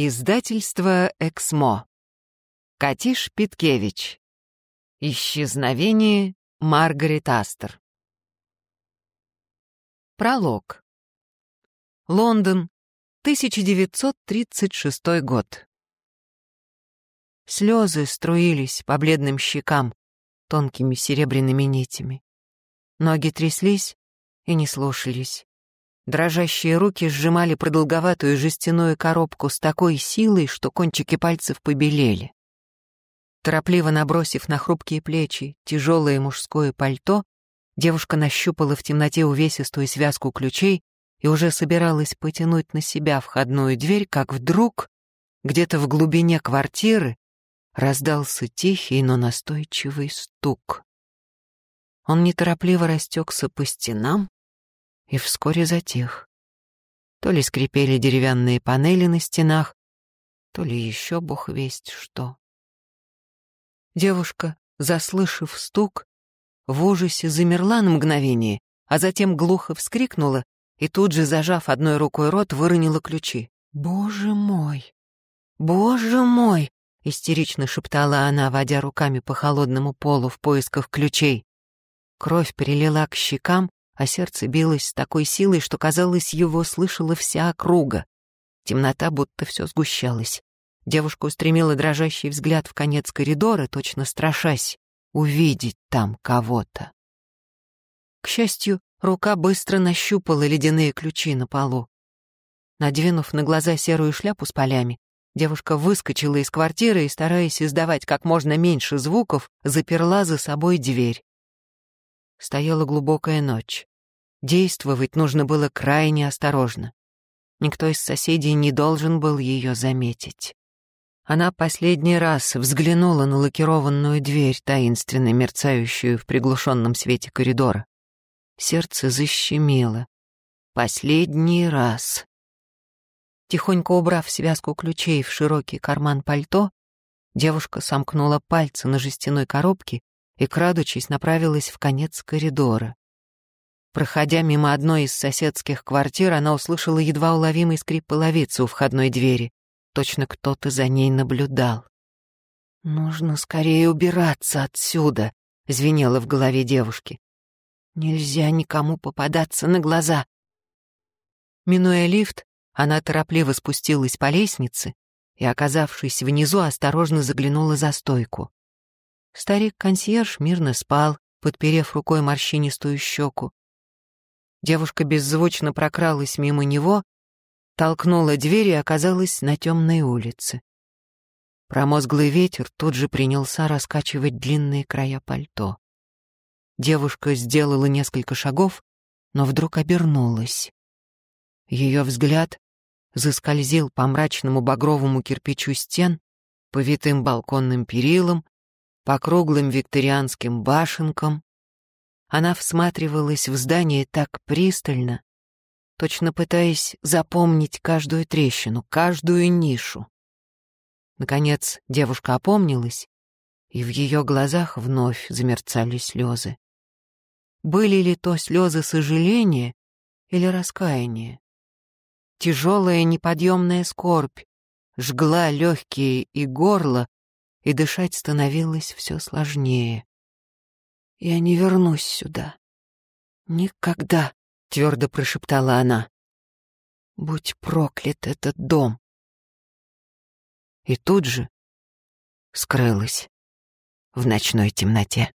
Издательство «Эксмо». Катиш Питкевич. Исчезновение Маргарет Астер. Пролог. Лондон, 1936 год. Слезы струились по бледным щекам тонкими серебряными нитями. Ноги тряслись и не слушались. Дрожащие руки сжимали продолговатую жестяную коробку с такой силой, что кончики пальцев побелели. Торопливо набросив на хрупкие плечи тяжелое мужское пальто, девушка нащупала в темноте увесистую связку ключей и уже собиралась потянуть на себя входную дверь, как вдруг где-то в глубине квартиры раздался тихий, но настойчивый стук. Он неторопливо растекся по стенам, и вскоре затих. То ли скрипели деревянные панели на стенах, то ли еще бог весть что. Девушка, заслышав стук, в ужасе замерла на мгновение, а затем глухо вскрикнула и тут же, зажав одной рукой рот, выронила ключи. «Боже мой! Боже мой!» — истерично шептала она, водя руками по холодному полу в поисках ключей. Кровь перелила к щекам, а сердце билось с такой силой, что, казалось, его слышала вся округа. Темнота будто все сгущалась. Девушка устремила дрожащий взгляд в конец коридора, точно страшась увидеть там кого-то. К счастью, рука быстро нащупала ледяные ключи на полу. Надвинув на глаза серую шляпу с полями, девушка выскочила из квартиры и, стараясь издавать как можно меньше звуков, заперла за собой дверь. Стояла глубокая ночь. Действовать нужно было крайне осторожно. Никто из соседей не должен был ее заметить. Она последний раз взглянула на лакированную дверь, таинственно мерцающую в приглушенном свете коридора. Сердце защемило. Последний раз. Тихонько убрав связку ключей в широкий карман пальто, девушка сомкнула пальцы на жестяной коробке и, крадучись, направилась в конец коридора. Проходя мимо одной из соседских квартир, она услышала едва уловимый скрип половицы у входной двери. Точно кто-то за ней наблюдал. «Нужно скорее убираться отсюда», — звенело в голове девушки. «Нельзя никому попадаться на глаза». Минуя лифт, она торопливо спустилась по лестнице и, оказавшись внизу, осторожно заглянула за стойку. Старик-консьерж мирно спал, подперев рукой морщинистую щеку. Девушка беззвучно прокралась мимо него, толкнула дверь и оказалась на темной улице. Промозглый ветер тут же принялся раскачивать длинные края пальто. Девушка сделала несколько шагов, но вдруг обернулась. Ее взгляд заскользил по мрачному багровому кирпичу стен, по витым балконным перилам, по круглым викторианским башенкам. Она всматривалась в здание так пристально, точно пытаясь запомнить каждую трещину, каждую нишу. Наконец девушка опомнилась, и в ее глазах вновь замерцали слезы. Были ли то слезы сожаления или раскаяния? Тяжелая неподъемная скорбь жгла легкие и горло, и дышать становилось все сложнее. «Я не вернусь сюда. Никогда», — твердо прошептала она. «Будь проклят этот дом». И тут же скрылась в ночной темноте.